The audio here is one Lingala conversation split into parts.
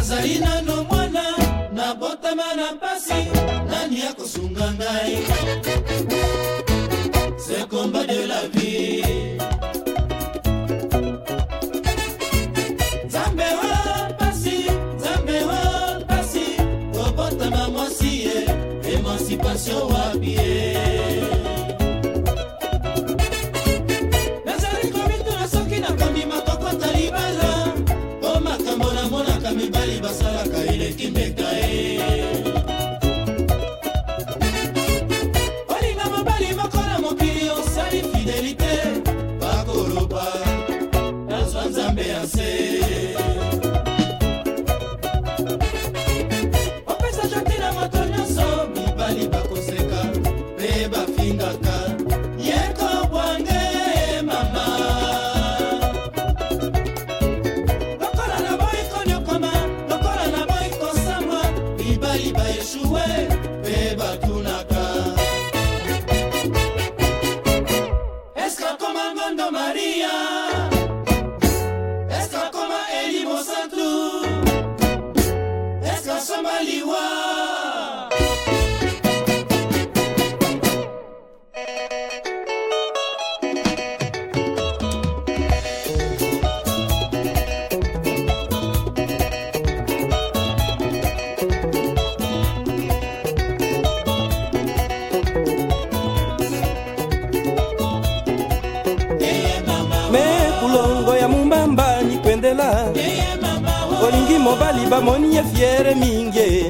nazali nano mwana nabotama na pasi nani akosunga ngai sekomba de la vie olingaka yeko bwange mama lokola na boyi koniokoma lokola na boyi kosambwa mibali baeshue mpe batunaka mobali bamoni ye fiere mingi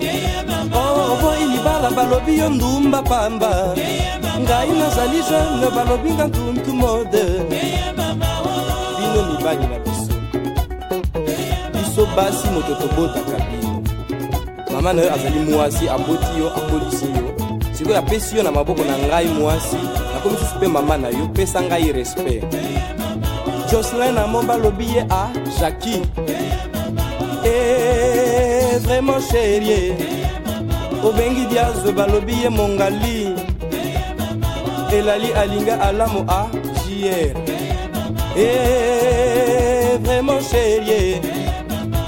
oboyi oh, libala balobi yo ndumba pamba ngai nazali jeune balobi nga ntuntu mode bino mibali na biso biso basi moto tobotaka bino mama na yo azali mwasi aboti yo akolisi yo sikoyo apesi yo na maboko na ngai mwasi nakomi susu mpe mama na yo pesa ngai respect joselin na mo balobi ye a jaki e vraiment sherie obengi diazo balobi ye mongali elali alinga alamu a jier e vraiment sherie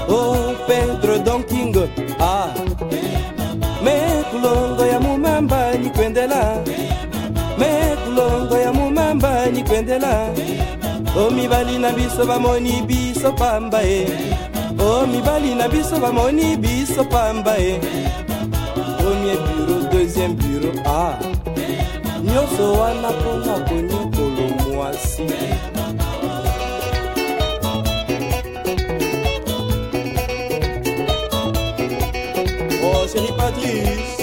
o oh, pedro donking a mekulongo ya mumamba nikwendela mekulongo ya mumamba nikwendela o oh, mibali na biso bamoni biso pamba e eh. mibali na biso bamoni biso pamba e premier bureau deuxième bureau a ah. nyonso wana mpona konyokolo mwasi Oh, chérie Patrice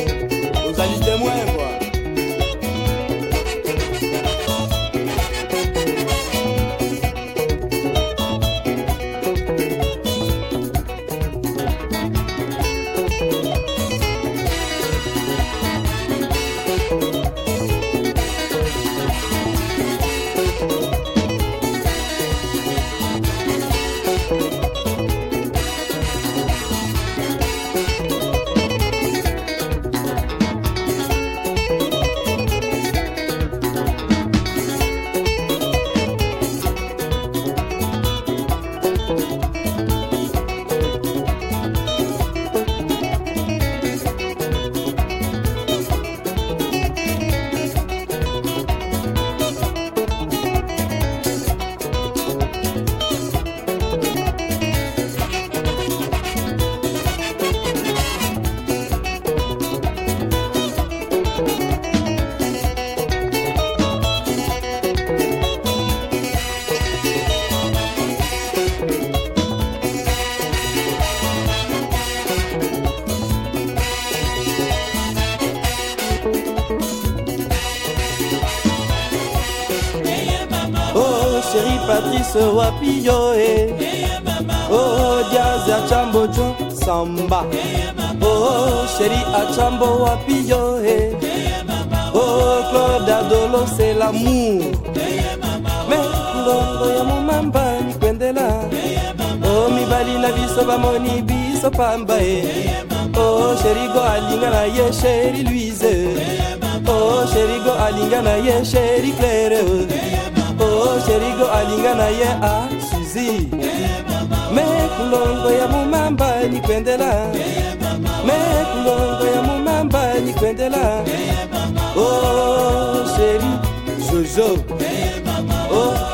patrice wapiyo e eh? oh, oh diaz achambo jo samba oh sheri oh, achambo wapiyo e eh? oh, oh claude adolo c'est l'amour me ndongo ya momamba nikwendela oh mibali na biso bamoni biso pamba e oh sherigo alinga na ye sheri louise oh sherigo alinga na ye sheri claire o sherigo alinga na ye asuzi ah, me kulongo ya mumamba nikwendela me kulongo ya mumamba nikwendela o sheri jojo o oh,